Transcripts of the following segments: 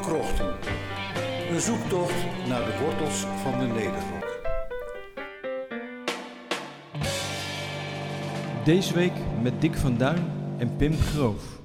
Krochten. Een zoektocht naar de wortels van de Nederrok. Deze week met Dick van Duin en Pim Groof.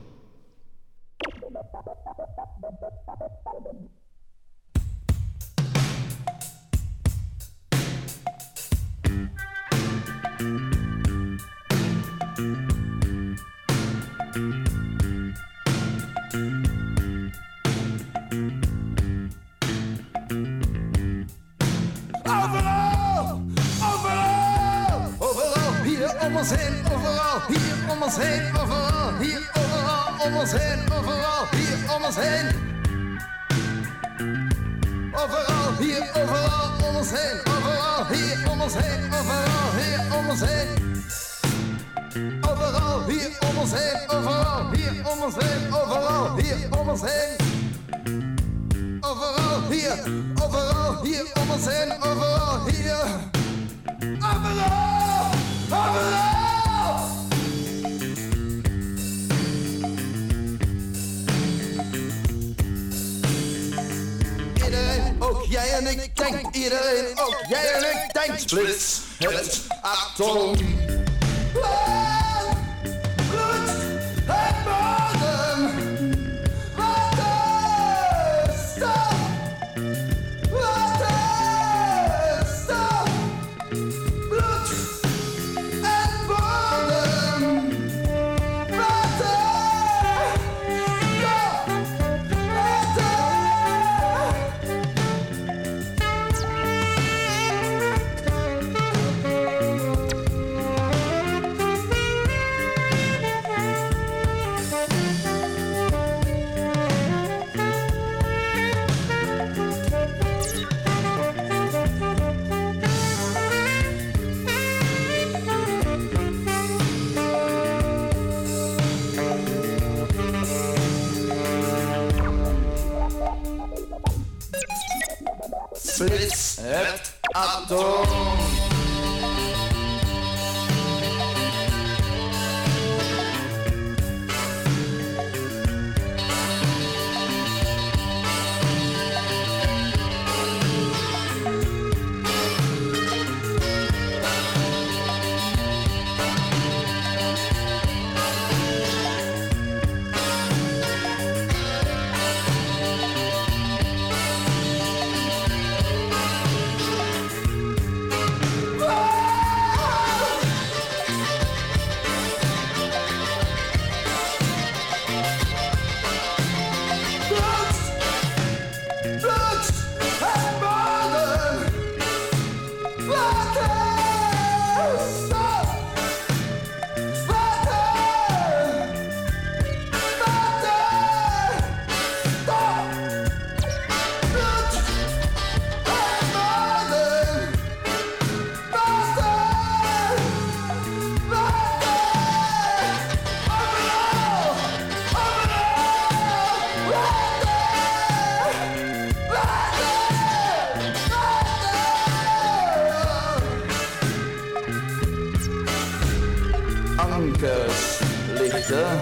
Ankers lichten.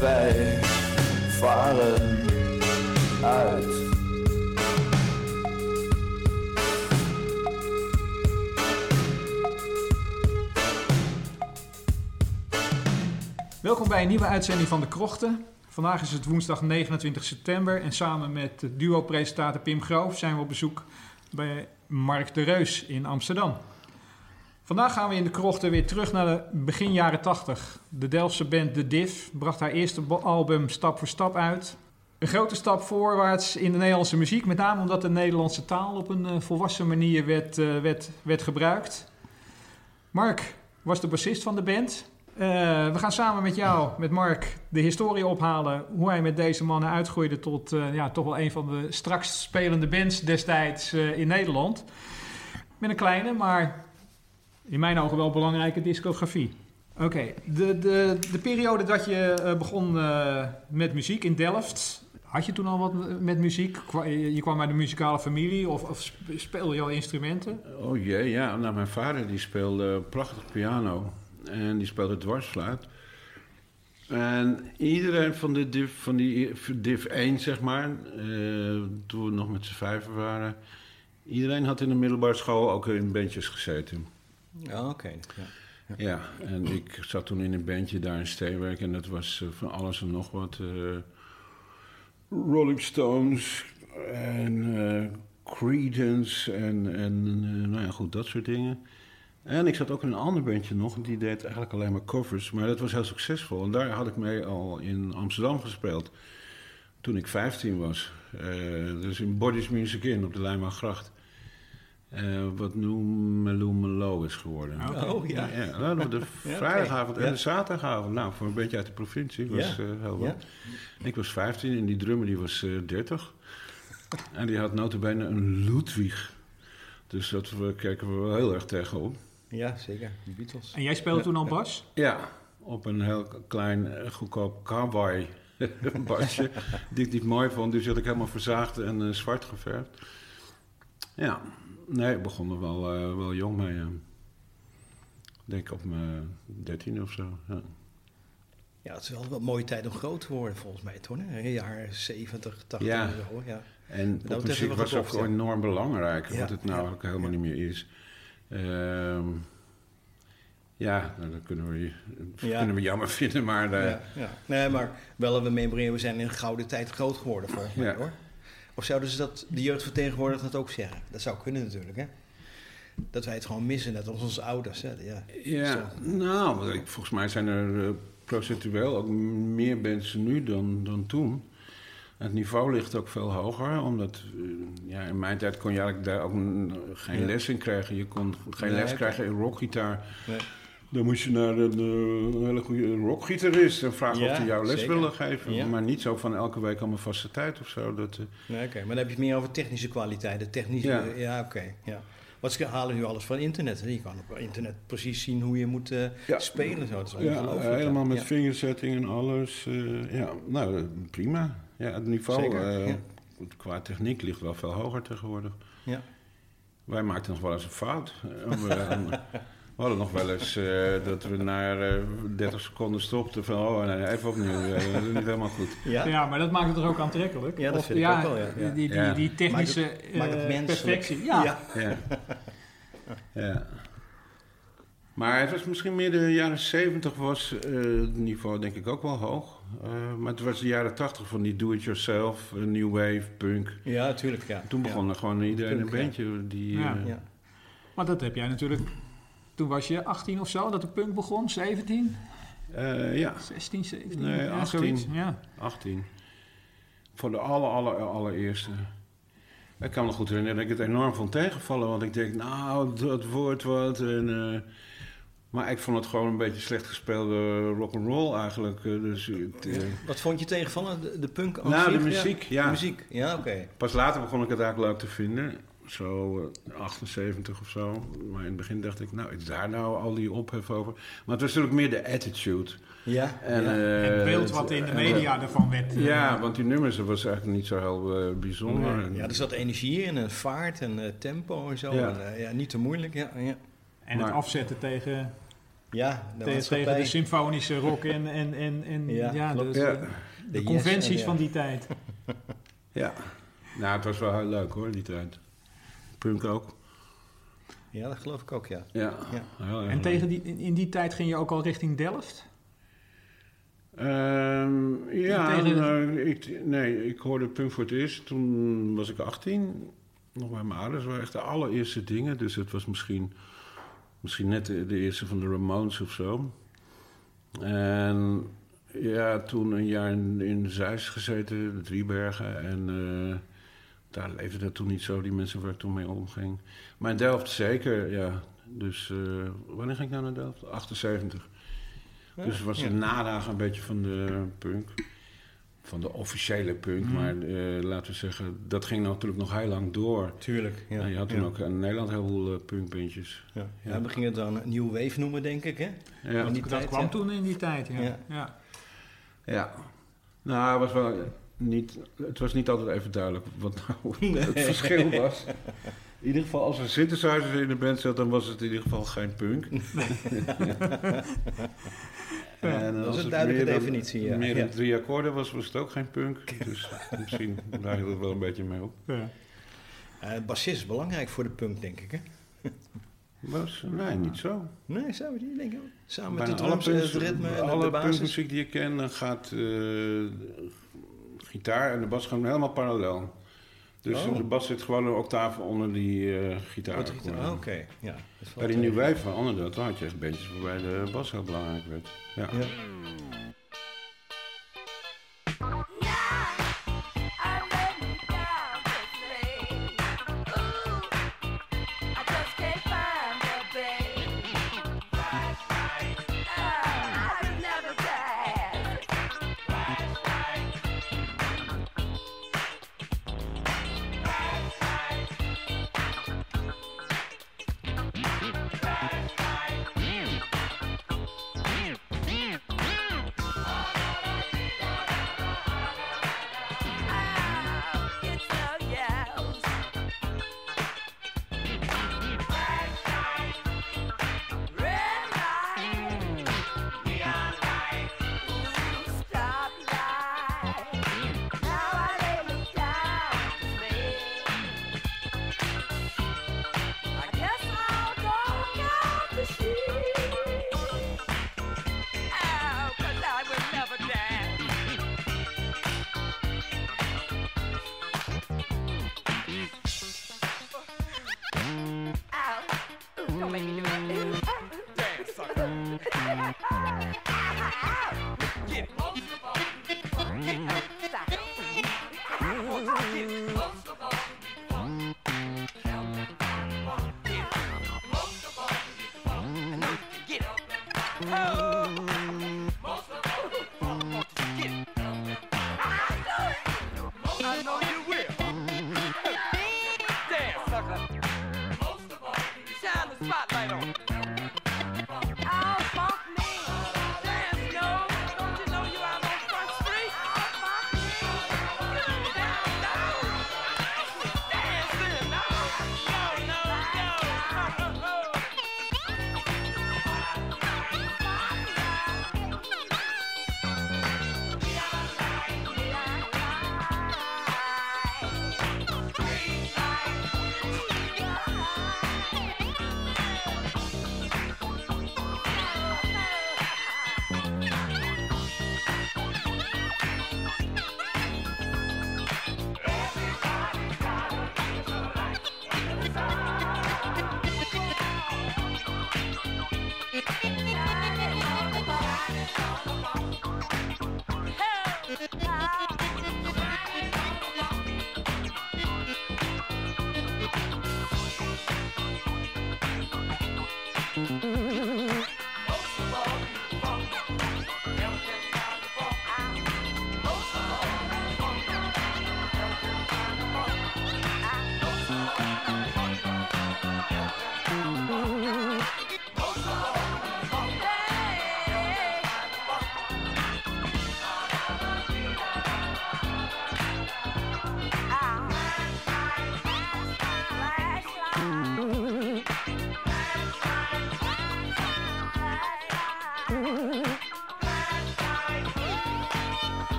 Wij varen uit. Welkom bij een nieuwe uitzending van De Krochten. Vandaag is het woensdag 29 september en samen met duo-presentator Pim Groof zijn we op bezoek bij Mark de Reus in Amsterdam. Vandaag gaan we in De Krochten weer terug naar de begin jaren 80. De Delftse band The Div bracht haar eerste album Stap voor Stap uit. Een grote stap voorwaarts in de Nederlandse muziek, met name omdat de Nederlandse taal op een eh, volwassen manier werd, eh, werd, werd gebruikt. Mark was de bassist van de band. Eh, we gaan samen met jou, met Mark, de historie ophalen. Hoe hij met deze mannen uitgroeide tot ja, toch wel een van de straks spelende bands destijds in Nederland. Met een kleine, maar in mijn ogen wel belangrijke discografie. Oké, de, de, de periode dat je eh, begon eh, met muziek in Delft. Had je toen al wat met muziek? Je kwam uit een muzikale familie of, of sp- speelde je al instrumenten? Oh jee, ja. Nou, mijn vader die speelde prachtig piano. En die speelde dwarsfluit. En iedereen van, de div, van die div 1, zeg maar, eh, toen we nog met z'n vijven waren... Iedereen had in de middelbare school ook in bandjes gezeten. Ja, oké. Ja. Ja, en ik zat toen in een bandje daar in Steenwijk en dat was eh, van alles en nog wat. eh, Rolling Stones en eh, Creedence en, en nou ja, goed, dat soort dingen. En ik zat ook in een ander bandje nog, die deed eigenlijk alleen maar covers, maar dat was heel succesvol. En daar had ik mee al in Amsterdam gespeeld, toen ik 15 was. Eh, dus in Bodies Music In op de Lijnbaangracht. Eh wat nu Melo Melo is geworden. Oké. Oh ja. Ja, nou, de Ja, vrijdagavond en Ja. de zaterdagavond. Nou, voor een beetje uit de provincie was Ja. eh, heel Ja. wat. Ik was 15 en die drummer die was eh 30. En die had notabene een Ludwig. Dus dat we, keken we wel heel erg tegenop. ja, zeker. De Beatles. En jij speelde toen al bas? Ja, op een heel klein, eh, goedkoop cowboy basje. die ik niet mooi vond. Dus die had ik helemaal verzaagd en eh, zwart geverfd. Ja, nee, ik begon er wel, eh, wel jong mee. Ik denk op mijn dertiende of zo. Ja. Ja, het is wel een mooie tijd om groot te worden, volgens mij, toch? hè? Jaren 70, 80 Ja. en zo. Ja. En popmuziek hebben we was ook ja. enorm belangrijk, wat het nou ook helemaal niet meer is. Ehm, ja, nou, dat kunnen we, Ja. kunnen we jammer vinden, maar eh, Ja, ja. Nee, maar wel een memoreren, we zijn in een gouden tijd groot geworden, volgens mij, hoor. Of zouden ze dat, de jeugdvertegenwoordiger dat ook zeggen? Dat zou kunnen natuurlijk, hè? Dat wij het gewoon missen, net als onze ouders, hè? Ja. ja, nou, volgens mij zijn er eh, procentueel ook meer mensen nu dan, dan toen. Het niveau ligt ook veel hoger, omdat eh, ja, in mijn tijd kon je eigenlijk daar ook geen Ja. les in krijgen. Je kon geen Nee, les krijgen in rockgitaar. Nee. Dan moest je naar een, eh, een hele goede rockgitarist en vragen Ja, of hij jou les zeker. wilde geven. Ja. Maar niet zo van elke week aan mijn vaste tijd of zo. Dat, eh, Nee, oké. Maar dan heb je het meer over technische kwaliteiten. Technische, Ja. ja, oké. ja. Wat ze halen nu alles van internet. Hè? Je kan op internet precies zien hoe je moet eh, spelen. Zo. Dat is ja, helemaal met ja. fingersetting en alles. ja, nou, prima. Ja, het niveau qua techniek ligt wel veel hoger tegenwoordig. Ja. Wij maakten nog wel eens een fout. We, hadden nog wel eens eh, dat we na eh 30 seconden stopten van... oh, nee, even opnieuw, eh, dat is niet helemaal goed. Ja? Ja, maar dat maakt het toch ook aantrekkelijk? Ja, dat Of, vind ik ook wel, ja. Ja. Die, die, Ja. die technische Maakt het- maakt het eh, perfectie. Ja. Ja. Ja. ja. Maar het was misschien meer de jaren 70 was eh, het niveau denk ik ook wel hoog. Eh, maar het was de jaren 80 van die do-it-yourself, new wave, punk. Ja, natuurlijk. Ja. Toen begon er gewoon iedereen een Punk, bandje die... Ja. Ja. Maar dat heb jij natuurlijk... Toen was je 18 of zo, dat de punk begon? 17? eh, ja, 16, 17? Nee, ja, 18. zoiets. Ja. 18. Voor de aller, aller, allereerste. Ik kan me nog goed herinneren dat ik het enorm vond tegenvallen. Want ik denk, nou, dat wordt wat. En, eh, maar ik vond het gewoon een beetje slecht gespeelde rock'n'roll eigenlijk. eh, dus het, Wat vond je tegenvallen? De, de punk Nou, de muziek, ja. De muziek, ja, oké. Pas later begon ik het eigenlijk leuk te vinden. Zo eh, 78 of zo. Maar in het begin dacht ik, nou, is daar nou al die ophef over? Maar het was natuurlijk meer de attitude. Ja, En, ja. eh, Het beeld wat in de media ervan werd. eh, Ja, want die nummers dat was eigenlijk niet zo heel eh, bijzonder. Nee. Ja, er zat energie in en vaart en eh, tempo en zo. Ja. En, eh, ja, niet te moeilijk, ja. Ja, En het afzetten tegen, ja de te- maatschappij. tegen de symfonische rock en, en, en, en Ja, ja, klopt. de, Ja. de, De yes conventies en ja. van die tijd. Ja. Nou, het was wel heel leuk hoor, die tijd. Punk ook. Ja, dat geloof ik ook, ja. Ja. Ja. En tegen die, in, in die tijd ging je ook al richting Delft? Ehm, ja, Tegen nou, ik, nee, ik hoorde punk voor het eerst. Toen was ik 18. Nog bij mijn ouders. waren echt de allereerste dingen. Dus het was misschien, misschien net de, de eerste van de Ramones of zo. En ja, toen een jaar in, in Zeist gezeten, de Driebergen. En eh, daar leefde dat toen niet zo, die mensen waar ik toen mee omging. Maar in Delft zeker, ja. Dus eh, wanneer ging ik nou naar Delft? 78. Dus het was Ja. een nadagen een beetje van de punk. Van de officiële punk. Mhm. Maar eh, laten we zeggen, dat ging natuurlijk nog heel lang door. Tuurlijk. Ja. en je had toen ja. ook in Nederland heel veel uh, punkbandjes. Ja. ja, we gingen het dan New Wave noemen, denk ik, hè? Ja. In die Dat tijd, kwam ja. toen in die tijd, ja. Ja. ja. ja. Nou, het was wel niet, het was niet altijd even duidelijk wat nou het verschil was. In ieder geval, als er synthesizers in de band zat, dan was het in ieder geval geen punk. En dat is een het duidelijke dan- definitie, ja. Meer dan Ja. drie akkoorden was, was het ook geen punk. Dus misschien draait het wel een beetje mee op. Ja. Eh, bassist is belangrijk voor de punk, denk ik, hè? Was, nee, niet zo. Nee, zou je niet denken? Samen met de drums, en het punks- ritme en alle de basis. punkmuziek die ik ken, dan gaat eh, gitaar en de bas gaan helemaal parallel. Dus Oh. de bas zit gewoon een octaaf onder die eh gitaar. Is het? Ah, Oké, ja. Bij die. New Wave veranderde dat. Dan had je echt bandjes waarbij de bas heel belangrijk werd. Ja. Ja.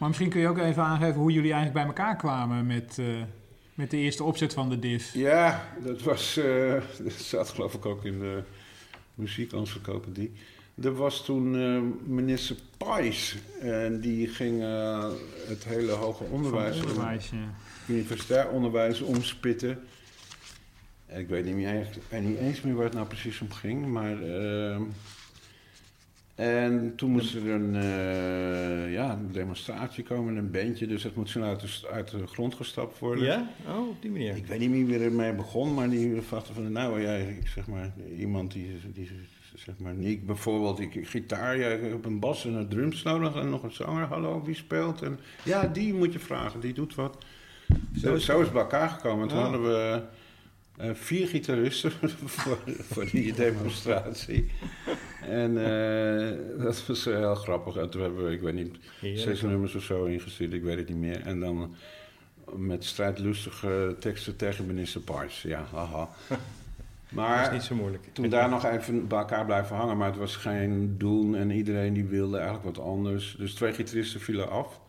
Maar misschien kun je ook even aangeven hoe jullie eigenlijk bij elkaar kwamen met, eh, met de eerste opzet van de DIF. Ja, dat was. eh, dat zat geloof ik ook in de muziekencyclopedie. Er was toen eh, minister Pais. En die ging het hele hoger onderwijs, onderwijs, ja. universitair onderwijs omspitten. Ik weet niet, meer, eigenlijk niet eens meer waar het nou precies om ging. Maar. En toen moest er een, eh, ja, een demonstratie komen, een bandje. Dus het moet snel uit de, uit de grond gestapt worden. Ja? Oh, op die manier. Ik weet niet meer wie ermee begon, maar die vachtte van, nou ja, ik zeg maar, iemand die, die zeg maar, niet bijvoorbeeld, ik, gitaar, ja, ik heb een bas en een drums nodig en nog een zanger, hallo, wie speelt? En ja, die moet je vragen, die doet wat. Zo, zo is het bij elkaar gekomen. En toen Oh. hadden we eh, vier gitaristen voor, voor die demonstratie. En eh, dat was eh, heel grappig. En toen hebben we, ik weet niet, Heerlijk. zes nummers of zo ingestuurd, ik weet het niet meer. En dan met strijdlustige teksten tegen minister Pars. Ja, haha. Dat Maar is niet zo moeilijk. toen daar nog even bij elkaar blijven hangen, maar het was geen doen en iedereen die wilde eigenlijk wat anders. Dus twee gitaristen vielen af.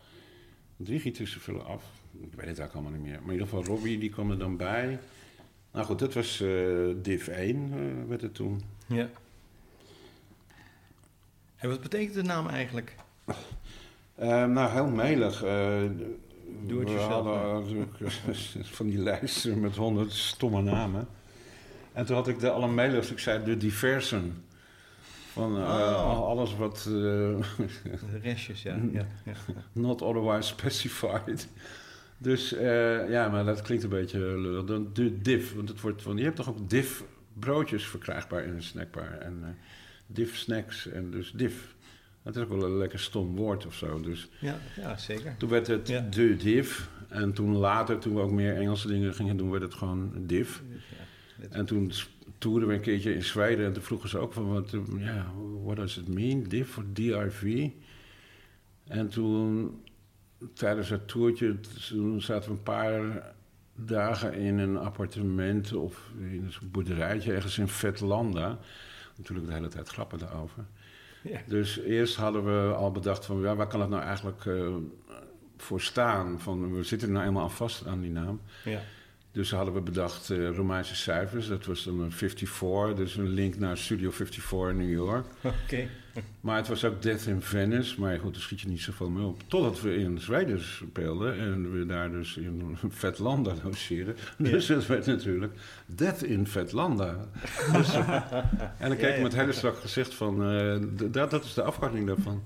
Drie gitaristen vielen af. Ik weet het eigenlijk allemaal niet meer. Maar in ieder geval Robbie, die kwam er dan bij. Nou goed, dat was eh div 1, eh, werd het toen. Ja. En wat betekent de naam eigenlijk? Eh, nou, heel melig. eh, Doe het we jezelf, hadden natuurlijk van die lijsten met honderd stomme namen. En toen had ik de allermeligste, ik zei de diversen. Van eh, Oh. alles wat eh, De restjes, ja. not otherwise specified. Dus eh, ja, maar dat klinkt een beetje lullig. De div, want het wordt van, je hebt toch ook div broodjes verkrijgbaar in een snackbar. En eh div snacks en dus div. Dat is ook wel een lekker stom woord of zo. Dus Ja, ja, zeker. toen werd het Ja. de div. En toen later, toen we ook meer Engelse dingen gingen doen, werd het gewoon div. Ja, En toen toerden we een keertje in Zweden en toen vroegen ze ook van, wat, eh, ja, what does it mean, div of DIV? En toen, tijdens het toertje, toen zaten we een paar dagen in een appartement of in een boerderijtje ergens in Vetlanda. Natuurlijk de hele tijd grappen daarover. Ja. Dus eerst hadden we al bedacht van, ja, waar kan het nou eigenlijk eh, voor staan? Van, we zitten er nou eenmaal aan vast aan die naam. ja. Dus hadden we bedacht eh, Romeinse cijfers. Dat was dan een 54, dus een link naar Studio 54 in New York. Oké. Maar het was ook Death in Venice. Maar goed, daar schiet je niet zoveel mee op. Totdat we in Zweden speelden en we daar dus in Vetlanda logeerden. Dus het werd natuurlijk Death in Vetlanda. Dus, eh, en dan keek ik ja. met hele strak gezicht van, eh, dat, dat is de afkorting daarvan.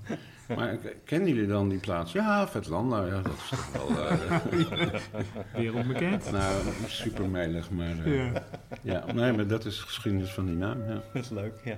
Maar kennen jullie dan die plaats? Ja, Vetlanda, ja, dat is toch wel... eh, Wereldbekend. nou, super melig, maar... eh, Ja. ja, nee, maar dat is de geschiedenis van die naam, ja. Dat is leuk, ja.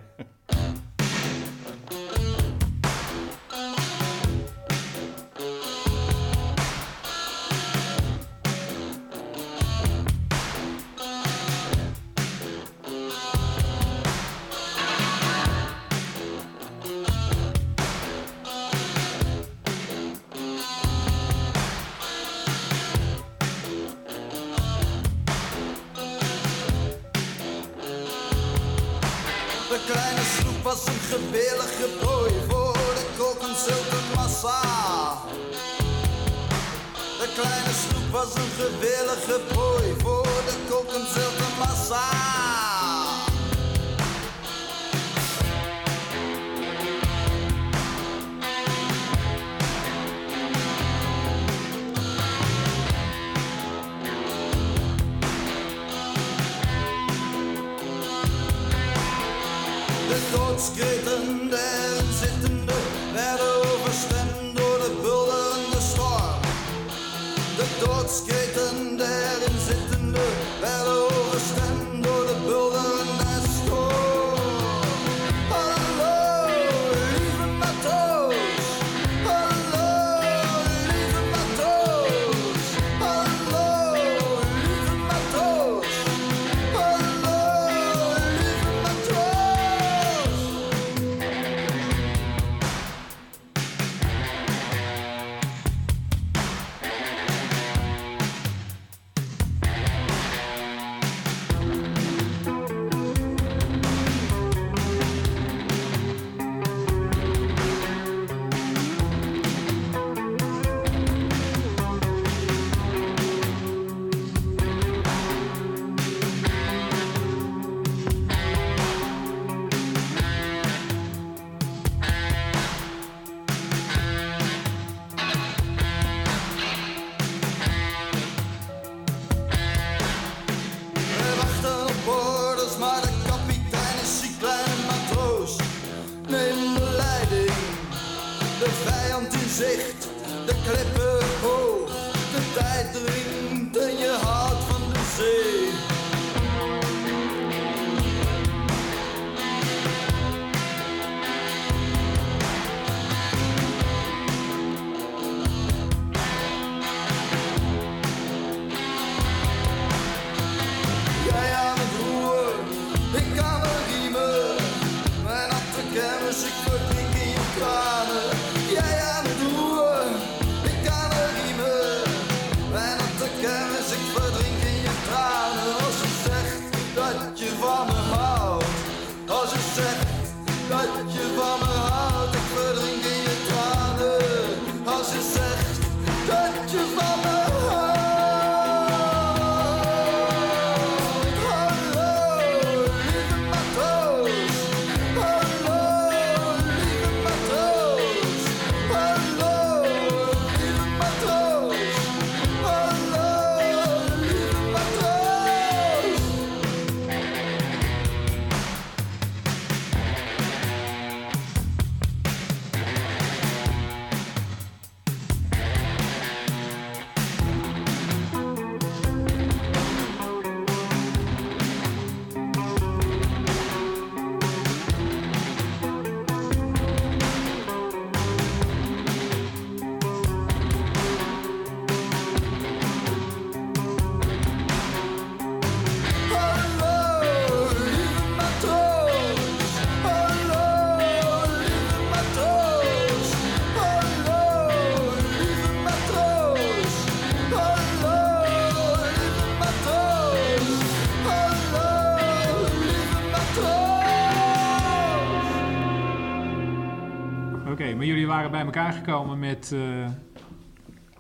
Bij elkaar gekomen met... eh,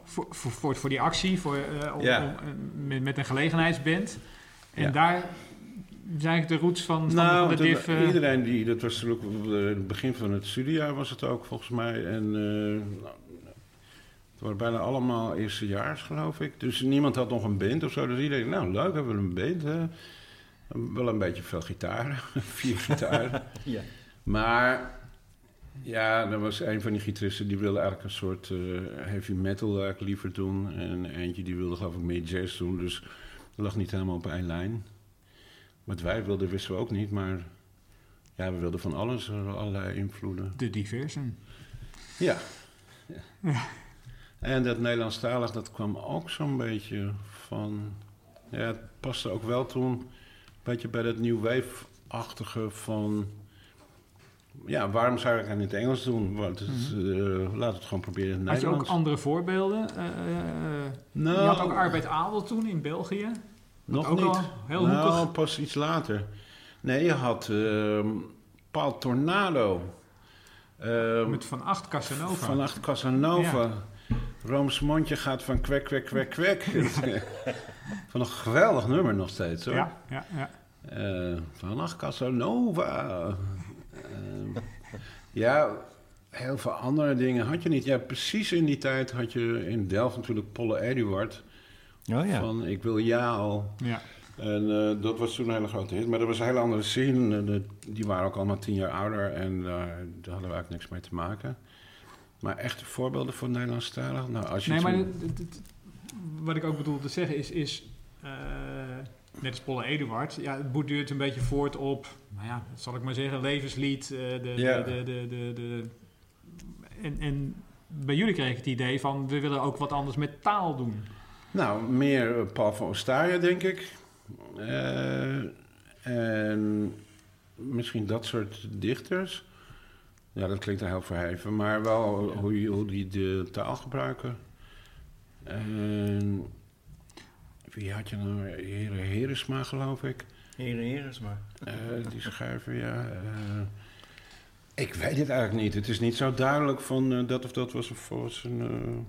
voor, voor, voor, die actie, voor, eh, om, Ja. om, eh, met, met een gelegenheidsband. En Ja. daar zijn de roots van, van, Nou, van de div... iedereen die, dat was natuurlijk op het begin van het studiejaar was het ook volgens mij. En eh, nou, het waren bijna allemaal eerstejaars geloof ik. Dus niemand had nog een band of zo. Dus iedereen, nou leuk, hebben we een band. hè. Wel een beetje veel gitaren, vier gitaren. Ja. Maar ja, er was een van die gitaristen die wilde eigenlijk een soort eh, heavy metal eigenlijk liever doen. En eentje die wilde geloof ik meer jazz doen. Dus dat lag niet helemaal op één lijn. Wat wij wilden wisten we ook niet, maar ja, we wilden van alles, eh, allerlei invloeden. De diversen. Ja. En dat Nederlandstalig, dat kwam ook zo'n beetje van... Ja, het paste ook wel toen een beetje bij dat new wave-achtige van... Ja, waarom zou ik het in het Engels doen? Want het, is, eh, laat het gewoon proberen in het Had je ook Nederlands. andere voorbeelden? Eh, eh, Nou, je had ook Arbeid Adel toen in België. nog ook niet. al heel nou, hoekig. pas iets later. Nee, je had ehm Paul Tornado. Ehm, Met Van Acht Casanova. Vannacht Casanova. Rooms mondje gaat van kwek, kwek, kwek, kwek. van een geweldig nummer nog steeds hoor. Ja, ja, ja. Eh, vannacht Casanova. Eh, ja, heel veel andere dingen had je niet. Ja, precies in die tijd had je in Delft natuurlijk Polle Eduard. Oh ja. Van Ik wil ja al. ja. En eh, dat was toen een hele grote hit. Maar dat was een hele andere scene. Eh, de- die waren ook allemaal tien jaar ouder. En daar daar hadden we eigenlijk niks mee te maken. Maar echte voorbeelden van Nederlandstalig? Nou, als je Nee, maar wat ik ook bedoel te zeggen is... is eh, net als Polle Eduard, ja, het borduurt een beetje voort op... Nou ja, zal ik maar zeggen, levenslied. eh, de, de, de, de, de, en, en bij jullie kreeg ik het idee van... we willen ook wat anders met taal doen. Nou, meer eh, Paul van denk ik. Eh, en misschien dat soort dichters. Ja, dat klinkt heel verheven, maar wel hoe, hoe die de taal gebruiken. En wie had je nou? Heren Heresma, geloof ik. Heren, heren, maar. Eh, die schrijver, ja. eh, ik weet het eigenlijk niet. Het is niet zo duidelijk van eh, dat of dat was een, was een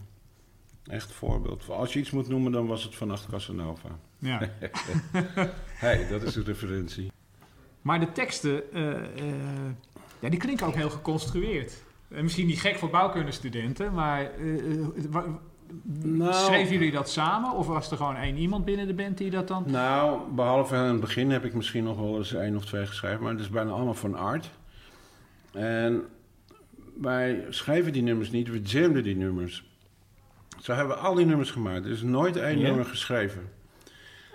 echt voorbeeld. Als je iets moet noemen, dan was het vannacht Casanova. Ja. hey, dat is de referentie. Maar de teksten, eh, eh, ja, die klinken ook heel geconstrueerd. En misschien niet gek voor bouwkundestudenten, maar Nou, schreven jullie dat samen? Of was er gewoon één iemand binnen de band die dat dan... nou, behalve in het begin heb ik misschien nog wel eens één of twee geschreven, maar het is bijna allemaal van art. En wij schreven die nummers niet, we jamden die nummers. Zo hebben we al die nummers gemaakt. Er is nooit één Ja? nummer geschreven.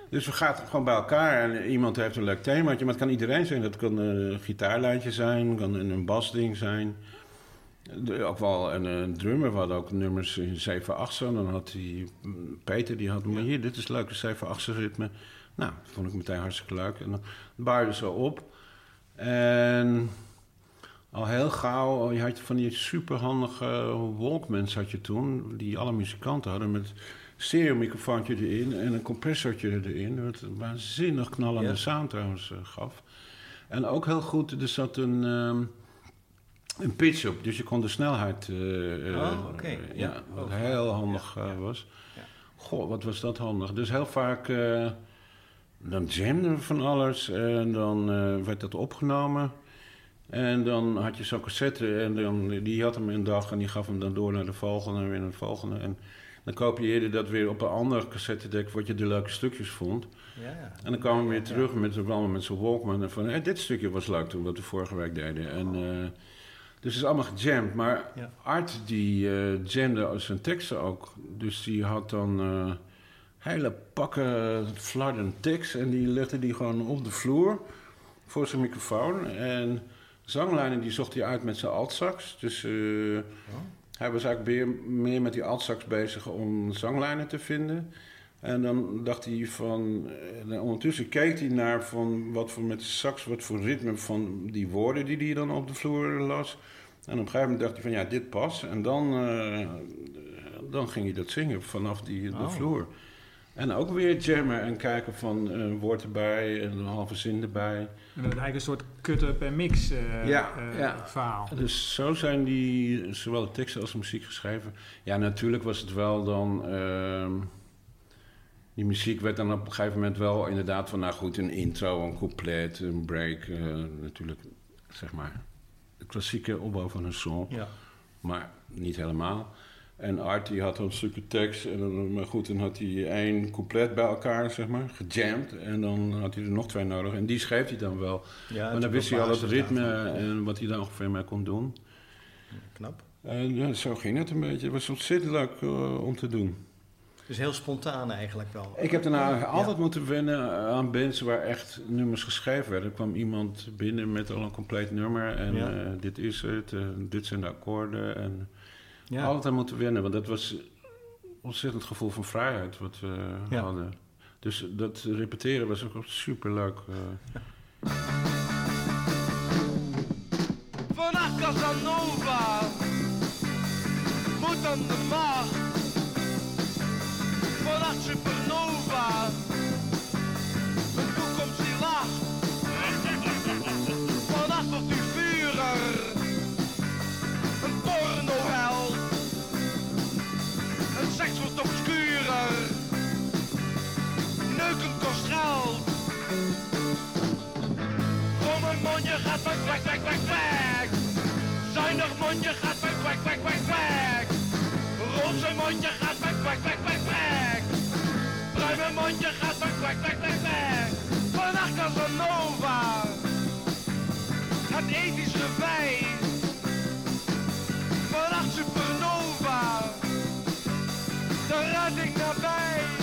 Dus we gaan gewoon bij elkaar en iemand heeft een leuk themaatje. Maar het kan iedereen zijn. Dat kan een gitaarlijntje zijn, kan een basding zijn. De- ook wel een, een drummer. We hadden ook nummers in 7-8 zo. Dan had die, mm, Peter, die had, maar hier, dit is leuk, een 7-8 ritme. Nou, dat vond ik meteen hartstikke leuk. En dan bouwde zo op. En al heel gauw, je had van die superhandige Walkmans had je toen, die alle muzikanten hadden met stereomicrofoontje erin en een compressortje erin, wat een waanzinnig knallende Ja. sound trouwens eh, gaf. En ook heel goed, er zat een, ehm, een pitch op, dus je kon de snelheid, eh, Oh, oké. ja, wat Oh, heel handig ja, was. Ja. Goh, wat was dat handig. Dus heel vaak, eh, dan jamden we van alles en dan eh, werd dat opgenomen. En dan had je zo'n cassette en dan, die had hem een dag en die gaf hem dan door naar de volgende en weer naar de volgende. En dan kopieerde dat weer op een ander cassettedek wat je de leuke stukjes vond. Ja, ja. En dan kwamen we weer terug met, allemaal met zo'n Walkman en van, dit stukje was leuk toen, wat we vorige week deden. En, eh, dus het is allemaal gejamd. Maar Ja. Art die eh jamde zijn teksten ook. Dus die had dan eh, hele pakken flarden tekst en die legde die gewoon op de vloer voor zijn microfoon. En zanglijnen die zocht hij uit met zijn altsax. Dus eh, hij was eigenlijk meer, meer met die altsax bezig om zanglijnen te vinden. En dan dacht hij van... eh, ondertussen keek hij naar van wat voor met de sax, wat voor ritme van die woorden die hij dan op de vloer las. En op een gegeven moment dacht hij van ja, dit past. En dan, eh, dan ging hij dat zingen vanaf die, de Oh. vloer. En ook weer jammen en kijken van eh, een woord erbij en een halve zin erbij. En dat eigenlijk een soort cut-up en mix eh, Ja, ja. verhaal. Dus zo zijn die, zowel de teksten als de muziek geschreven. Ja, natuurlijk was het wel dan... die muziek werd dan op een gegeven moment wel inderdaad van... Nou goed, een intro, een couplet, een break. eh, natuurlijk, zeg maar, de klassieke opbouw van een song. Ja. Maar niet helemaal. En Art die had dan een stukje tekst. En dan, maar goed, dan had hij één couplet bij elkaar, zeg maar, gejamd. En dan had hij er nog twee nodig. En die schreef hij dan wel. ja maar dan wist hij al het ritme en wat hij daar ongeveer mee kon doen. Knap. En ja, zo ging het een beetje. Het was ontzettend leuk eh, om te doen. Dus heel spontaan eigenlijk wel. Ik heb daarna altijd moeten wennen aan bands waar echt nummers geschreven werden. Er kwam iemand binnen met al een compleet nummer. En Ja. eh, dit is het, eh, dit zijn de akkoorden. En Ja. altijd moeten wennen, want dat was een ontzettend gevoel van vrijheid wat we Ja. hadden. Dus dat repeteren was ook super leuk. Vanaf Casanova moet aan de Supernova een toekomst die lacht. Vanaf tot u vurer een pornoheld. Een seks wordt obscurer. Neuken kost geld. Kom een mondje gaat van kwek, kwek, kwek, kwek. Zuinig mondje gaat van kwek, kwek, kwek, kwek. Roze mondje gaat kwek, kwek, kwek. Mondje gaat van kwek, kwek, kwek, kwek. Vannacht Casanova. Het ethisch bewijs. Vannacht Supernova. De redding nabij.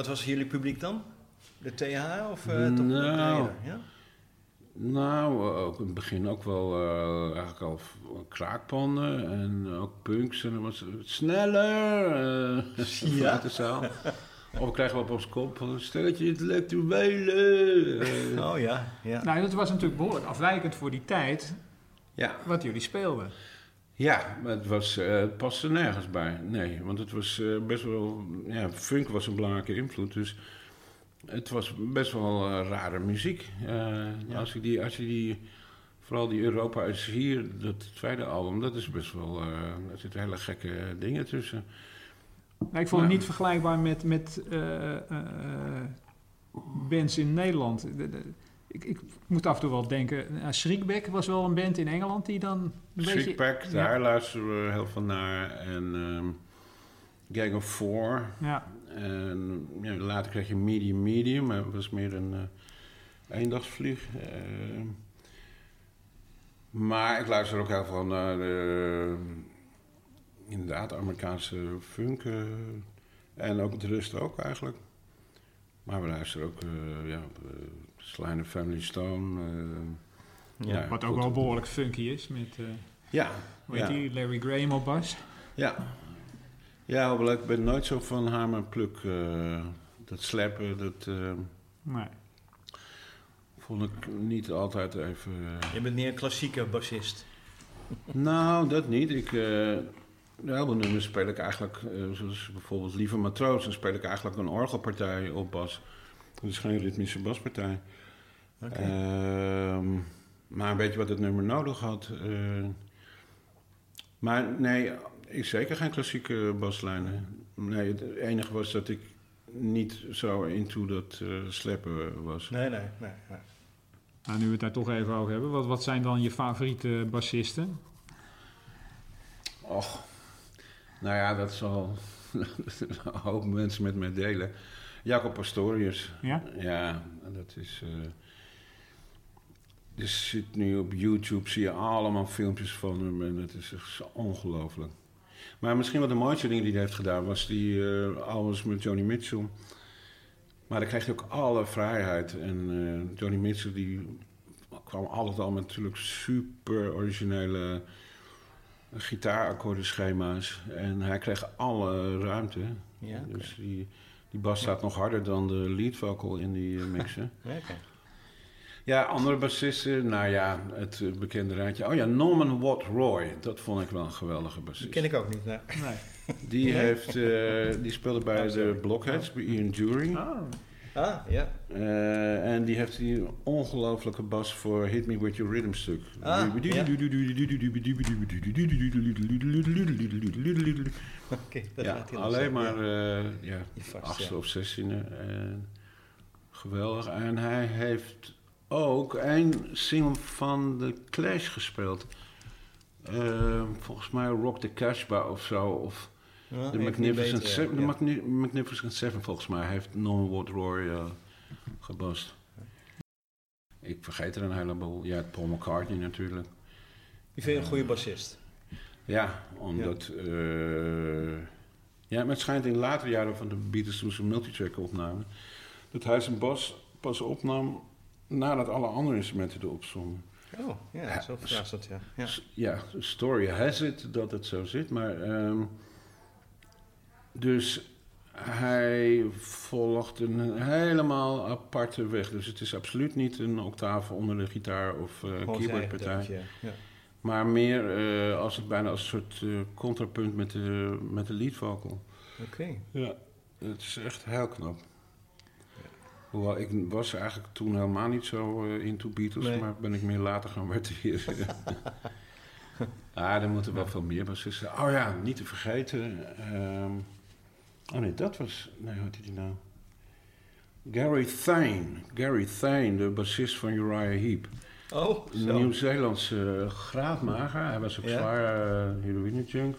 Wat was jullie publiek dan? De TH of eh toch Nou. breder, Ja? Nou, ook in het begin ook wel eh, eigenlijk al kraakpanden en ook punks. En dan was het sneller eh Ja. uit de zaal. Of we krijgen we op ons kop van een stelletje intellectuelen. eh. Oh ja, ja. Nou, dat was natuurlijk behoorlijk afwijkend voor die tijd ja. wat jullie speelden. Ja, maar het, was, eh, het paste nergens bij. Nee, want het was eh, best wel... Ja, funk was een belangrijke invloed, dus... Het was best wel eh, rare muziek. Als, ik die, als je die... Vooral die Europa is hier, dat tweede album, dat is best wel... er zitten hele gekke dingen tussen. Nou, ik vond het niet vergelijkbaar met, met bands in Nederland. De- de- ik, ik moet af en toe wel denken... Uh, Shriekback was wel een band in Engeland die dan een beetje... Shriekback, Ja. daar luisteren we heel veel naar. En ehm, Gang of Four. Ja, En ja, later kreeg je Medium Medium, maar het was meer een eh eendagsvlieg. Eh, maar ik luister ook heel veel naar de, inderdaad, Amerikaanse funk. eh, en ook de rust ook eigenlijk. Maar we luisteren ook, eh ja, the Family Stone. eh, Ja, wat ook wel behoorlijk funky is met... eh Ja, hoe heet ja. die? Larry Graham op bas. Ja. Ja, hoewel ik ben nooit zo van hamer en pluk. eh, dat slappen, dat Nee. vond ik niet altijd even... Je bent meer een klassieke bassist. Nou, dat niet. Ik, eh veel nummers speel ik eigenlijk, eh, zoals bijvoorbeeld Lieve Matroos, dan speel ik eigenlijk een orgelpartij op bas. Dat is geen ritmische baspartij. Oké. Ehm, maar weet je wat het nummer nodig had? Eh, maar nee, ik zeker geen klassieke baslijnen. Nee, het enige was dat ik niet zo into dat eh sleppen was. nee, nee, nee. nee. Nou, nu we het daar toch even over hebben. Wat, wat zijn dan je favoriete bassisten? Och, nou ja, dat zal een hoop mensen met mij delen. Jacob Pastorius. Ja? Ja, dat is... eh je zit nu op YouTube, zie je allemaal filmpjes van hem en het is echt zo ongelooflijk. Maar misschien wat de mooiste ding die hij heeft gedaan was die eh albums met Johnny Mitchell. Maar dan kreeg hij ook alle vrijheid. En eh, Johnny Mitchell die kwam altijd al met natuurlijk super originele gitaarakkoordenschema's. En hij kreeg alle ruimte. Ja. Dus die, die bas staat nog harder dan de lead vocal in die eh, mixen. Ja, oké. ja, andere bassisten. Nou ja, het eh, bekende rijtje. Oh ja, Norman Watt Roy. Dat vond ik wel een geweldige Die bassist. ken ik ook niet. Nee. Nee. Die, heeft, eh, die speelde bij de Blockheads, bij Ian Jury. Ah, Ah, ja. Eh, en die heeft die ongelofelijke bas voor Hit Me With Your Rhythm stuk. Ah, ja. Oké, dat Ja, gaat heel alleen maar eh, ja, vast, achtste ja. of zestiende. En geweldig. En hij heeft ook één single van de Clash gespeeld. Eh, volgens mij Rock the Casbah of zo. Of Ja, de Magnificent, betere, Seven, ja. Magnificent volgens mij. Hij heeft Norman Roy eh, gebast. Ik vergeet er een heleboel. Ja, Paul McCartney natuurlijk. Die vind je een goede bassist. Ja, omdat... eh, ja, maar het schijnt in later jaren van de Beatles toen ze een multitrack opnamen... dat hij zijn bas pas opnam nadat alle andere instrumenten erop stonden. Oh, ja, Ja, zo verrast dat, ja. ja. Ja, story has it dat het zo zit, maar... ehm, dus hij volgt een helemaal aparte weg. Dus het is absoluut niet een octave onder de gitaar of eigen keyboardpartij. Ja. Maar meer eh, als het bijna als een soort eh, contrapunt met de, met de lead vocal. Oké. Ja, het is echt heel knap. Hoewel, ik was eigenlijk toen helemaal niet zo eh, into Beatles, Nee. maar ben ik meer later gaan waarderen. ah, er moeten wel veel meer bassisten. Oh ja, niet te vergeten. ehm, oh nee, dat was... Nee, hoe heette die nou? Gary Thane. Gary Thane, de bassist van Uriah Heep. Oh, Een. Nieuw-Zeelandse graadmager. Hij was ook Ja. zwaar uh, heroïne-junk.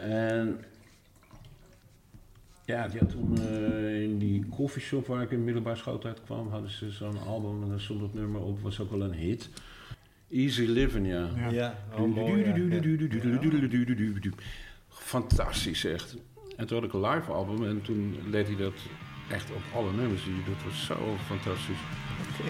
en ja, die had toen eh, in die koffieshop waar ik in middelbaar schooltijd kwam, hadden ze zo'n album en daar stond dat nummer op, was ook wel een hit. Easy Living, ja. Ja. Ja, oh, mooi, ja. Ja. Fantastisch, echt. En toen had ik een live album en toen deed hij dat echt op alle nummers. Die- Dat was zo fantastisch. Oké.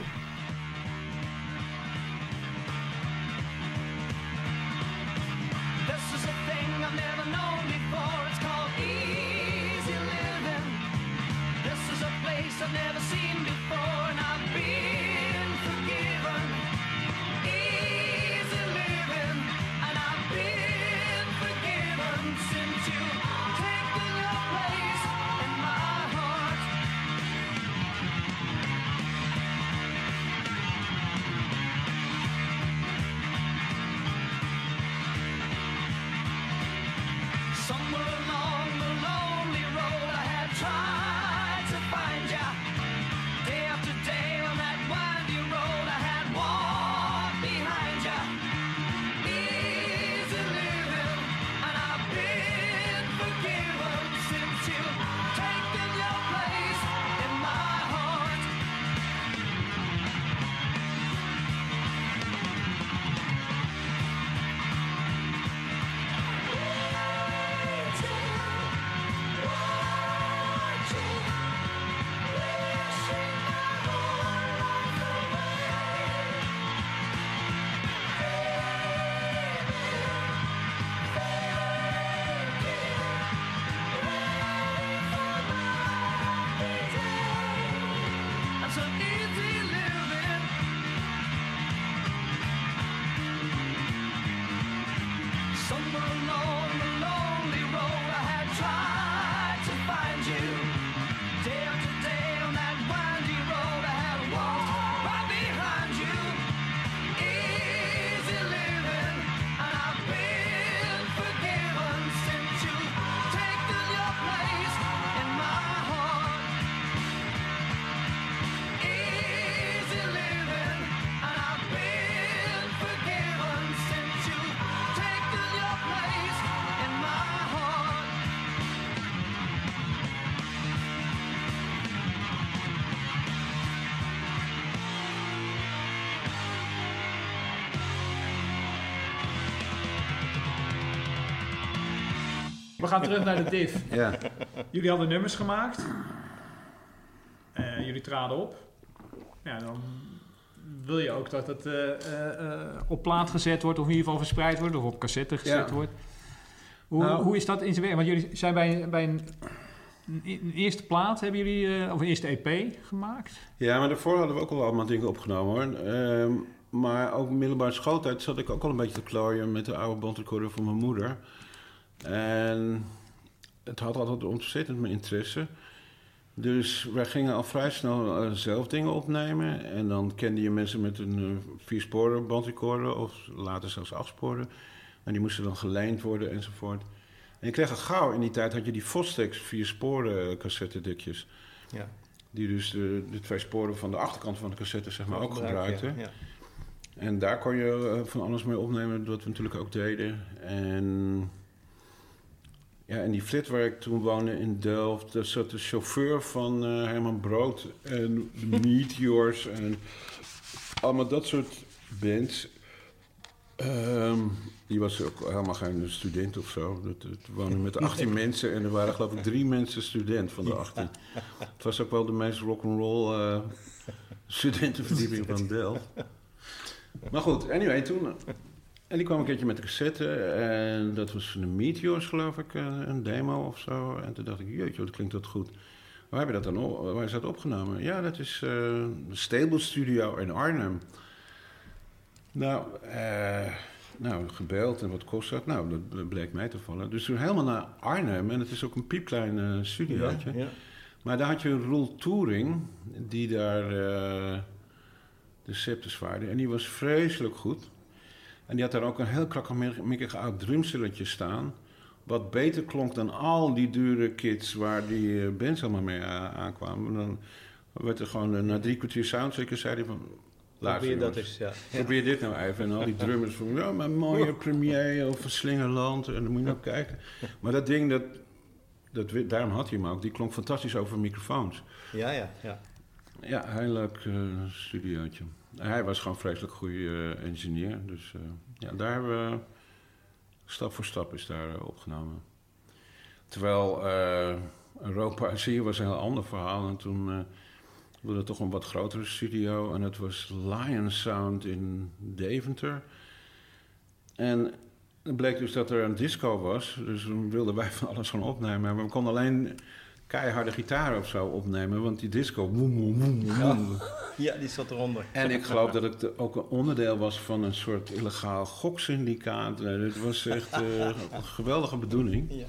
Gaan terug naar de div. Ja. Jullie hadden nummers gemaakt. Eh, jullie traden op. Ja, dan wil je ook dat het eh, eh, op plaat gezet wordt, of in ieder geval verspreid wordt, of op cassette gezet Ja. wordt. Hoe, Nou- hoe is dat in zijn werk? Want jullie zijn bij, bij een, een eerste plaat, hebben jullie, of een eerste EP gemaakt? Ja, maar daarvoor hadden we ook al allemaal dingen opgenomen hoor. Ehm, maar ook middelbare schooltijd zat ik ook al een beetje te klooien met de oude bandrecorder van mijn moeder. En het had altijd ontzettend mijn interesse. Dus wij gingen al vrij snel eh, zelf dingen opnemen. En dan kende je mensen met een eh, viersporen bandrecorder of later zelfs achtsporen. En die moesten dan geleend worden enzovoort. En je kreeg al gauw, in die tijd had je die Fostex viersporen cassettedikjes. Ja. Die dus de, de twee sporen van de achterkant van de cassette zeg maar ook Gebruik, gebruikten. Ja, ja. En daar kon je eh, van alles mee opnemen, wat we natuurlijk ook deden. En ja, in die flat waar ik toen woonde in Delft, daar zat de chauffeur van eh, Herman Brood en de Meteors en allemaal dat soort bands. Ehm, die was ook helemaal geen student of zo. Dat, dat woonde met 18 mensen en er waren geloof ik drie mensen student van de 18. Het was ook wel de meest rock'n'roll eh studentenverdieping van Delft. Maar goed, anyway, toen... En die kwam een keertje met de cassette en dat was van de Meteors, geloof ik, eh, een demo of zo. En toen dacht ik, jeetje, wat klinkt dat goed. Waar heb je dat dan op, waar is dat opgenomen? Ja, dat is eh, de Stable Studio in Arnhem. Nou, eh, nou, gebeld en wat kost dat? Nou, dat- dat bleek mij te vallen. Dus toen helemaal naar Arnhem en het is ook een piepklein studiootje. Ja, ja. Maar daar had je Roel Touring, die daar de scepter zwaarde. En die was vreselijk goed. En die had daar ook een heel krakkemikkig oud drumstelletje staan. Wat beter klonk dan al die dure kits waar die eh, bands allemaal mee a- aankwamen. Dan werd er gewoon eh, na drie kwartier soundchecken zei hij van... Probeer dat eens, ja. Probeer dit nou even. En al die drummers van, ja, maar mooie premier of Slingerland. En dan moet je nou kijken. Maar dat ding, dat, dat, daarom had hij hem ook. Die klonk fantastisch over microfoons. Ja, ja, ja. Ja, heel leuk eh, studiootje. Hij was gewoon vreselijk goede eh, engineer. Dus eh, ja, daar hebben we... Stap voor stap is daar opgenomen. Terwijl Europa Azië was een heel ander verhaal. En toen eh wilde toch een wat grotere studio. En het was Lion Sound in Deventer. En het bleek dus dat er een disco was. Dus toen wilden wij van alles gaan opnemen. Maar we konden alleen keiharde gitaar of zo opnemen. Want die disco... Woem, woem, woem, woem. Ja, die zat eronder. En ik geloof dat het ook een onderdeel was van een soort illegaal goksyndicaat. Het was echt eh, een geweldige bedoeling. Ja.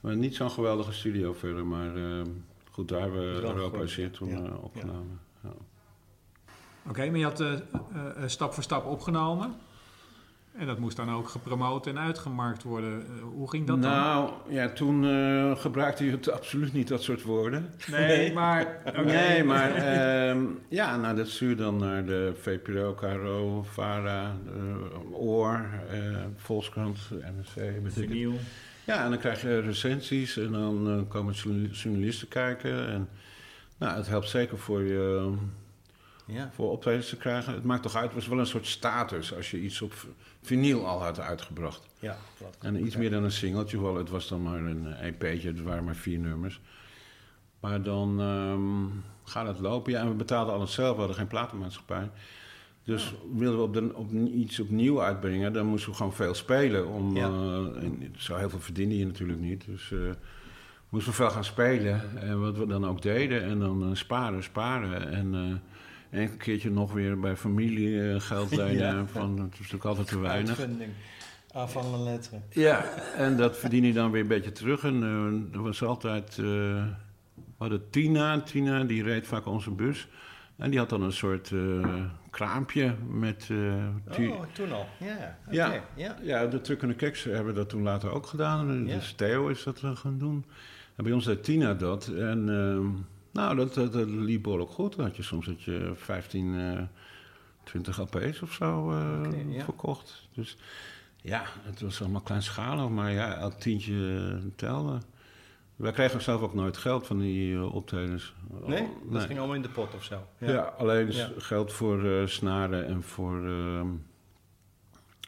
Maar niet zo'n geweldige studio verder. Maar eh, goed, daar hebben we Europa zeer toen ja. eh, opgenomen. Ja. Oké, maar je had stap voor stap opgenomen. En dat moest dan ook gepromoot en uitgemarkt worden. Eh, hoe ging dat dan? Nou, ja, toen eh, gebruikte je het absoluut niet, dat soort woorden. Nee, maar... Nee, maar ehm, ja, nou, dat stuur dan naar de VPRO, KRO, VARA, eh, OOR, eh, Volkskrant, NRC. Vinyl. Ja, en dan krijg je recensies en dan komen journal- journalisten kijken. En, nou, het helpt zeker voor je Ja. voor optredens te krijgen. Het maakt toch uit, het was wel een soort status als je iets op vinyl al had uitgebracht. Ja, klopt. En iets meer dan een singeltje, hoewel het was dan maar een EP'tje, het waren maar vier nummers. Maar dan ehm, gaat het lopen. Ja, en we betaalden alles zelf, we hadden geen platenmaatschappij. Dus wilden we op de, op, iets opnieuw uitbrengen, dan moesten we gewoon veel spelen. Om, Ja. eh, en zo heel veel verdiende je natuurlijk niet. Dus eh, moesten we veel gaan spelen. En wat we dan ook deden. En dan eh, sparen, sparen. En een keertje nog weer bij familie eh, geld lenen. Ja. Van, het is natuurlijk altijd te weinig. Uitvinding. Letteren. Ja, en dat verdien je dan weer een beetje terug. En eh, er was altijd... eh, we hadden Tina. Tina, die reed vaak onze bus. En die had dan een soort eh, kraampje met... eh, Oh, toen al. Ja. Ja. ja. Ja, de Truck en de Keks hebben dat toen later ook gedaan. En Ja. Dus Theo is dat eh, gaan doen. En bij ons deed Tina dat. En ehm, nou, dat, dat, dat liep behoorlijk goed. Dan had je soms dat je 15, eh 20 LP's of zo eh, ja. verkocht. Dus ja, het was allemaal kleinschalig. Maar ja, elk tientje eh, telde. Wij kregen zelf ook nooit geld van die eh, optredens. Nee? Oh, Dat ging allemaal in de pot of zo. ja. alleen dus Ja. geld voor snaren en voor ehm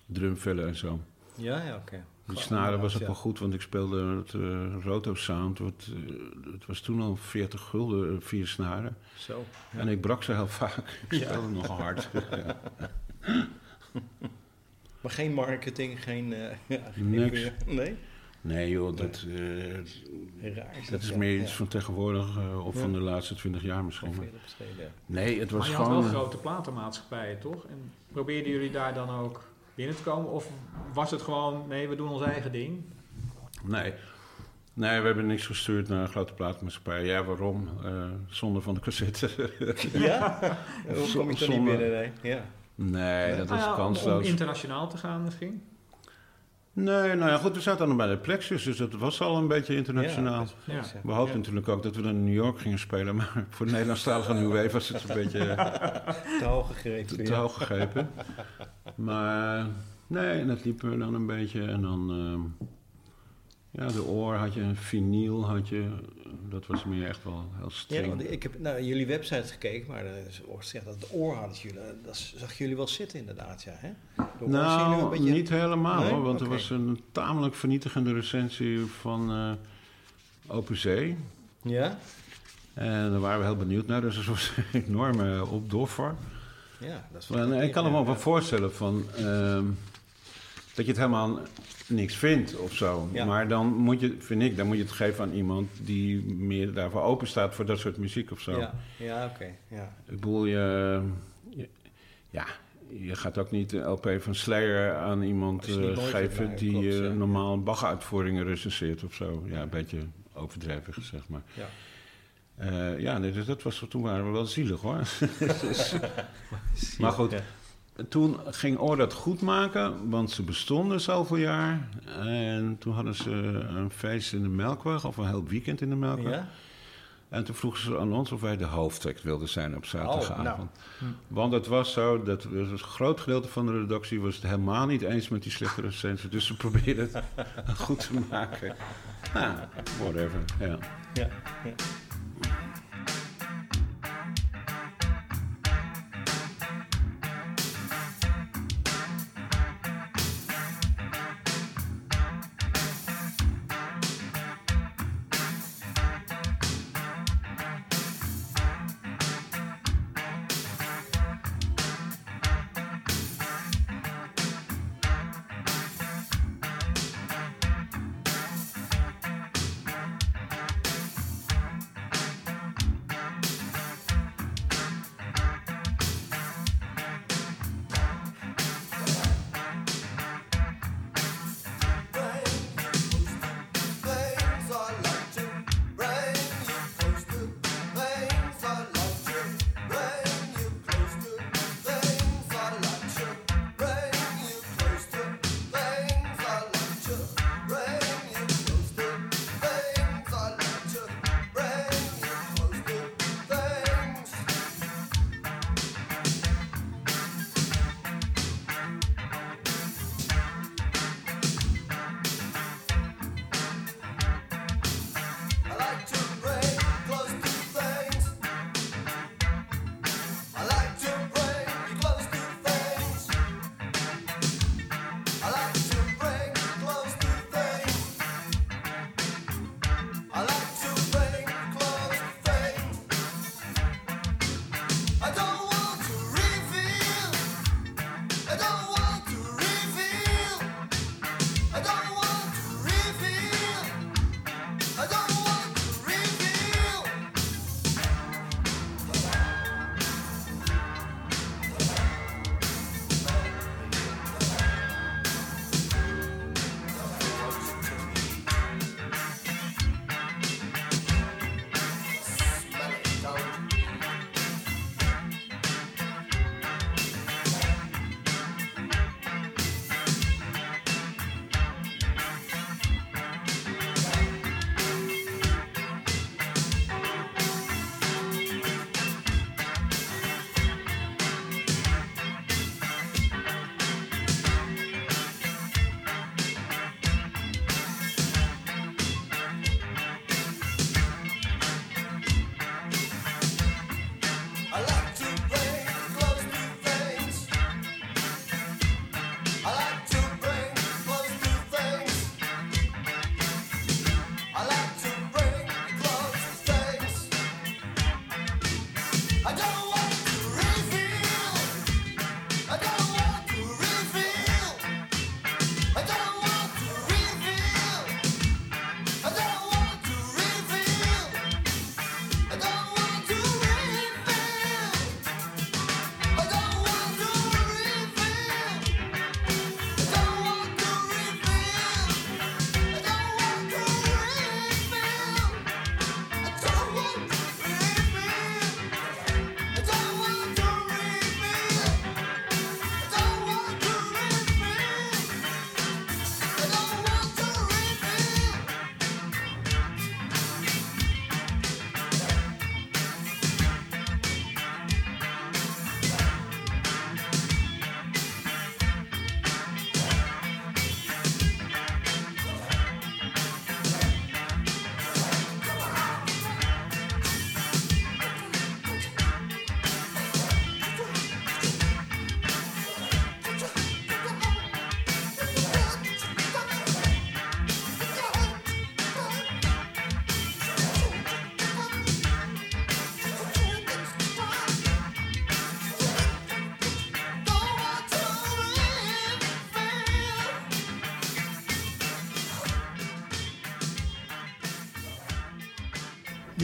drumvellen en zo. Ja, ja, oké. Die snaren was ook ja. wel goed, want ik speelde het eh, Roto Sound. Wat, eh, het was toen al 40 gulden, eh, vier snaren. Zo. En ik brak ze heel vaak. Ik Ja. speelde nogal hard. Maar geen marketing, geen... eh, ja, geen Niks. Nee? Nee joh, dat, eh, Raar is dat is meer Ja. iets van tegenwoordig of Ja. van de laatste 20 jaar misschien. Maar-. Nee, het Maar was je had gewoon... wel grote platenmaatschappijen, toch? En probeerden jullie daar dan ook binnen te komen? Of was het gewoon, nee, we doen ons eigen ding? Nee. Nee, we hebben niks gestuurd naar een grote platenmaatschappij. Ja, waarom? Eh, zonder van de cassette. Ja? Hoe kom je er niet binnen? Nee. Ja. nee, dat Ah is ja, om- Om, kansloos. internationaal te gaan misschien? Nee, nou ja, goed, we zaten dan bij de Plexus, dus dat was al een beetje internationaal. Ja. We hoopten Ja. natuurlijk ook dat we dan in New York gingen spelen, maar voor de Nederlandstalige Wave was het een beetje Te hoog gegrepen. te, te ja. hoog gegrepen. Maar nee, en dat liep er dan een beetje. En dan, ehm, ja, de oor had je, een vinyl had je. Dat was meer echt wel heel Ja, streng. want ik heb naar jullie website gekeken, maar er is gezegd dat het oor hadden jullie. Dat zag jullie wel zitten inderdaad, ja. Hè? De nou, een beetje- niet helemaal Nee? hoor, want er was een tamelijk vernietigende recensie van eh Open Zee. Ja? En daar waren we heel benieuwd naar, dus er was een enorme opdoffer. Ja, dat is nee, ik kan me ja, wel ja. voorstellen van, ehm, dat je het helemaal niks vindt of zo. Ja. Maar dan moet je, vind ik, dan moet je het geven aan iemand die meer daarvoor open staat voor dat soort muziek of zo. Ja, ja oké. ja. Ik bedoel, je, je- ja, je gaat ook niet een LP van Slayer aan iemand eh, geven die klopt, eh, ja. normaal Bach-uitvoeringen recenseert of zo. Ja, een beetje overdreven gezegd, maar... Ja. Eh, ja, nee, dus dat was, toen waren we wel zielig hoor. Dus- maar goed, Ja. Toen ging Oor dat goed maken, want ze bestonden zoveel jaar. En toen hadden ze een feest in de Melkweg, of een heel weekend in de Melkweg. Ja? En toen vroegen ze aan ons of wij de hoofdact wilden zijn op zaterdagavond. Oh, Want het was zo, dat een groot gedeelte van de redactie was het helemaal niet eens met die slechte recensie. Dus ze probeerden het goed te maken. Nou, whatever, ja. Ja. ja.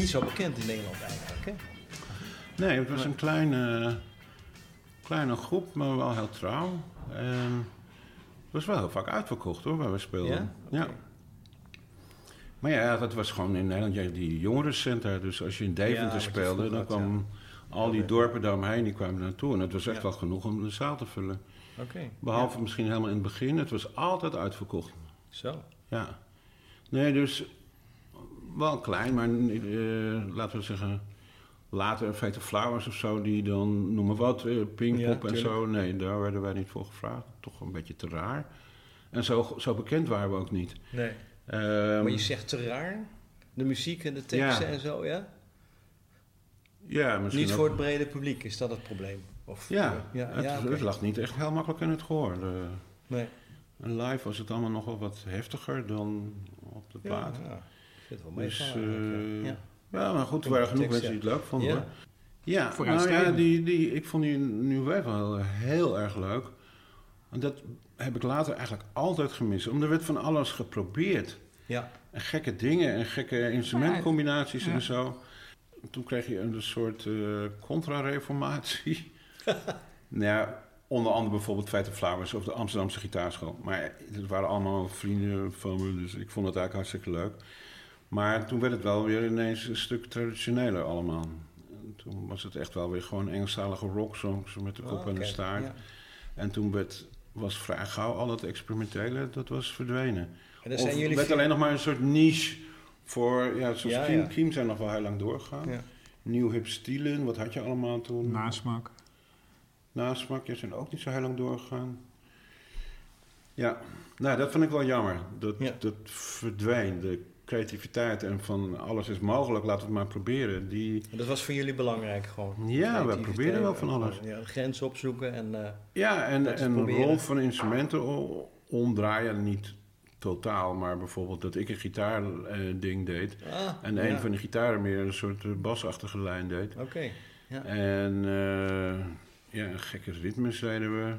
Niet zo bekend in Nederland eigenlijk, hè? Nee, het was een kleine, kleine groep, maar wel heel trouw. En het was wel heel vaak uitverkocht hoor, waar we speelden. Ja? Maar ja, dat was gewoon in Nederland, ja, die jongerencenter. Dus als je in Deventer speelde, dan kwamen al die dorpen daaromheen, die kwamen naartoe. En het was echt wel genoeg om de zaal te vullen. Oké. Behalve misschien helemaal in het begin, het was altijd uitverkocht. Zo. Ja. Nee, dus wel klein, maar eh, laten we zeggen... Later Fate Flowers of zo, die dan, noem maar wat, eh, Ja, Pinkpop en zo. Nee, daar werden wij niet voor gevraagd. Toch een beetje te raar. En zo, zo bekend waren we ook niet. Nee. Ehm, maar je zegt te raar? De muziek en de teksten Ja. en zo, ja? ja, misschien Niet ook- voor het brede publiek, is dat het probleem? Of, Ja, ja, het, ja, het lag niet echt heel makkelijk in het gehoor. De- Nee. en live was het allemaal nog wel wat heftiger dan op de plaat. ja. Wel Dus, eh, ja. Ja, maar goed, er waren genoeg mensen die het leuk vonden. Ja. hoor. Ja, nou ja, die, die, ik vond die nu wel heel erg leuk. En dat heb ik later eigenlijk altijd gemist. Omdat er werd van alles geprobeerd. Ja. En gekke dingen en gekke instrumentcombinaties Ja. en zo. Toen kreeg je een soort eh contra-reformatie. nou ja, onder andere bijvoorbeeld Feite Flowers of de Amsterdamse Gitaarschool. Maar het waren allemaal vrienden van me, dus ik vond het eigenlijk hartstikke leuk. Maar toen werd het wel weer ineens een stuk traditioneler allemaal. En toen was het echt wel weer gewoon Engelstalige rocksongs met de kop Oh, en de staart. Ja. En toen werd, was vrij gauw al het experimentele, dat was verdwenen. En dan Of zijn jullie werd alleen nog maar een soort niche voor, ja, zoals Ja, Kiem, ja. Kiem zijn nog wel heel lang doorgegaan. Ja. Nieuw hip stilen, wat had je allemaal toen? Nasmaak. Nasmak, ja, zijn ook niet zo heel lang doorgegaan. Ja, nou, dat vond ik wel jammer. Dat, Ja. dat verdween. De creativiteit en van alles is mogelijk, laten we het maar proberen. Die, Dat was voor jullie belangrijk gewoon. Ja, we proberen wel van alles. Ja, grenzen opzoeken en... eh, ja, en, en een proberen. rol van instrumenten omdraaien, niet totaal, maar bijvoorbeeld dat ik een gitaarding deed. ah, En een ja. van die gitaren meer een soort eh, basachtige lijn deed. Oké. Ja. En eh, ja, gekke ritmes deden we.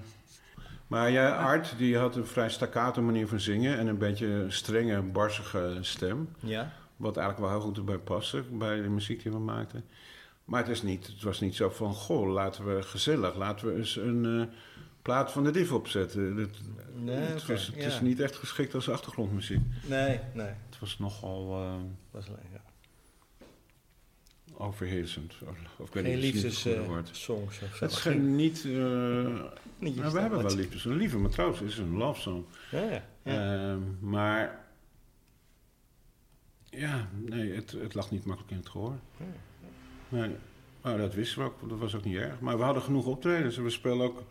Maar ja, Art die had een vrij staccato manier van zingen en een beetje een strenge, barsige stem. ja. Wat eigenlijk wel heel goed erbij paste bij de muziek die we maakten. Maar het, is niet, het was niet zo van, goh, laten we gezellig, laten we eens een eh, plaat van de div opzetten. Het, Nee, het, was, het ja. is niet echt geschikt als achtergrondmuziek. Nee, nee. Het was nogal Dat is alleen, ja. Overheersend. Of ik weet Geen liefdessongs of zo. Het is geen, niet... eh, Niet nou, we hebben wel liefdes. Een lieve, maar trouwens, het is een love song. Ja, ja. ja. Ehm, maar... Ja, nee, het, het lag niet makkelijk in het gehoor. Nee, maar dat wisten we ook, dat was ook niet erg. Maar we hadden genoeg optredens. en We spelen ook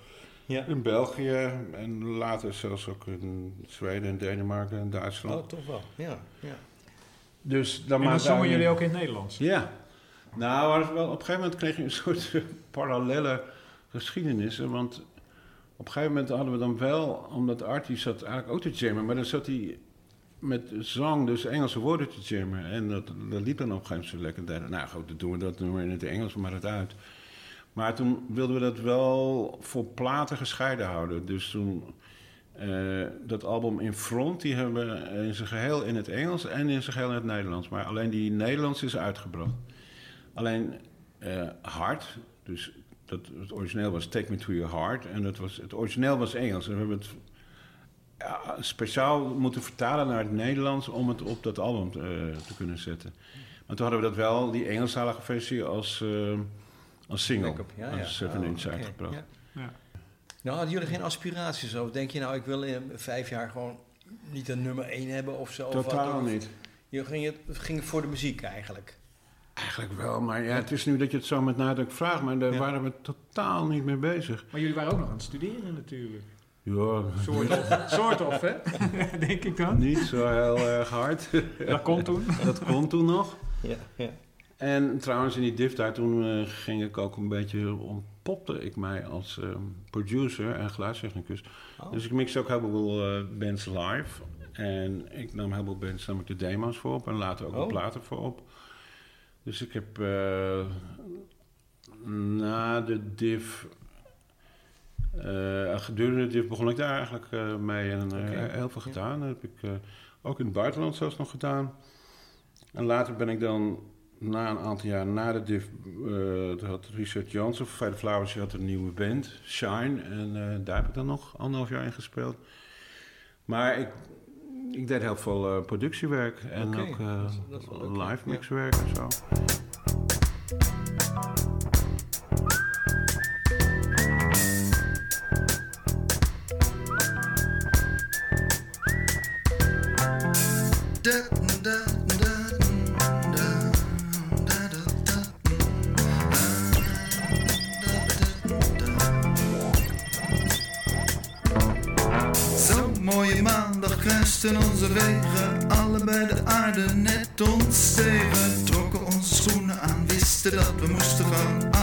ja. in België en later zelfs ook in Zweden en Denemarken en Duitsland. Oh, toch wel. Ja, ja. Dus dan En dan zongen jullie ook in het Nederlands. Ja. Nou, wel, op een gegeven moment kreeg je een soort parallelle geschiedenissen. Want op een gegeven moment hadden we dan wel, omdat Artie zat eigenlijk ook te jammen, maar dan zat hij met zang dus Engelse woorden te jammen. En dat, dat liep dan op een gegeven moment zo lekker. Dachten, Nou goed, dan doen we dat nummer in het Engels, maar het uit. Maar toen wilden we dat wel voor platen gescheiden houden. Dus toen eh, dat album In Front, die hebben we in zijn geheel in het Engels en in zijn geheel in het Nederlands. Maar alleen die Nederlands is uitgebracht. Alleen eh hard, dus dat, het origineel was Take Me To Your Heart. En dat was, het origineel was Engels. En we hebben het ja, speciaal moeten vertalen naar het Nederlands om het op dat album te, eh, te kunnen zetten. Maar toen hadden we dat wel, die Engelstalige versie, als, eh, als single. Backup, ja, ja. Als 7 Oh, inch uitgebracht. ja. Ja. Nou, hadden jullie geen aspiraties of Denk je nou, ik wil in vijf jaar gewoon niet een nummer één hebben of zo? of wat Totaal niet. Je ging, het, ging voor de muziek eigenlijk. Eigenlijk wel, maar ja, het is nu dat je het zo met nadruk vraagt, maar daar Ja. waren we totaal niet mee bezig. Maar jullie waren ook nog aan het studeren natuurlijk. Ja, Soort of, soort of hè? Denk ik dan. niet zo heel erg hard. Dat kon toen. dat kon toen nog. Ja, ja. En trouwens, in die div daar toen eh, ging ik ook een beetje, ontpopte ik mij als ehm, producer en geluidstechnicus. Oh. Dus ik mixte ook heel veel eh, bands live. En ik nam heel veel bands namelijk de demo's voor op en later ook de Oh. platen voor op. Dus ik heb eh, na de div, eh, gedurende de div begon ik daar eigenlijk eh, mee en eh, Oké. heel veel gedaan. Dat heb ik eh, ook in het buitenland zelfs nog gedaan. En later ben ik dan na een aantal jaar na de div, eh, had Richard Johnson van Fijde Flowers had een nieuwe band, Shine. En eh, daar heb ik dan nog anderhalf jaar in gespeeld. Maar ik, ik deed heel veel eh, productiewerk en ook eh, dat is- dat is wel leuk, live mixwerk en zo. Kruisten onze wegen, allebei de aarde net ontstegen. Trokken onze schoenen aan, wisten dat we moesten gaan.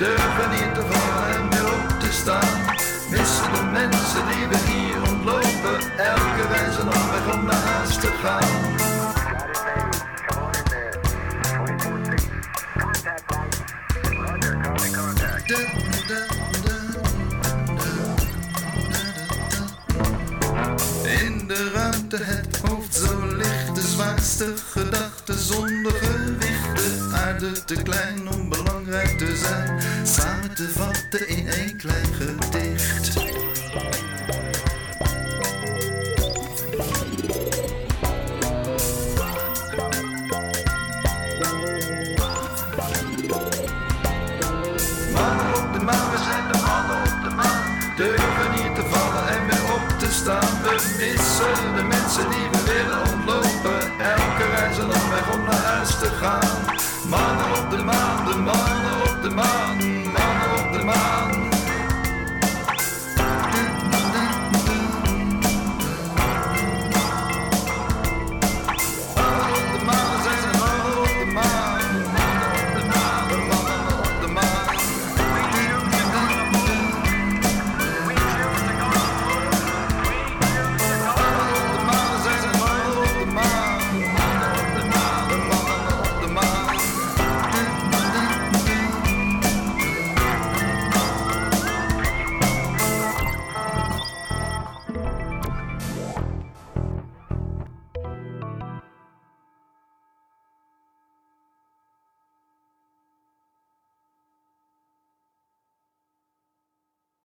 Durven niet te vallen en weer op te staan. Missen de mensen die we hier ontlopen. Elke reis een omweg om huis te gaan. In there. 24-6. Contact light. Roger, copy contact. In de ruimte het hoofd zo licht, de zwaarste gedachte zonder gewicht. De aarde te klein om te zijn, samen te vatten in één klein gedicht. Mannen op de maan, we zijn de mannen op de maan. Durven niet te vallen en weer op te staan. We missen de mensen die we willen ontlopen. Elke reis een omweg om naar huis te gaan. Mannen op de maan, de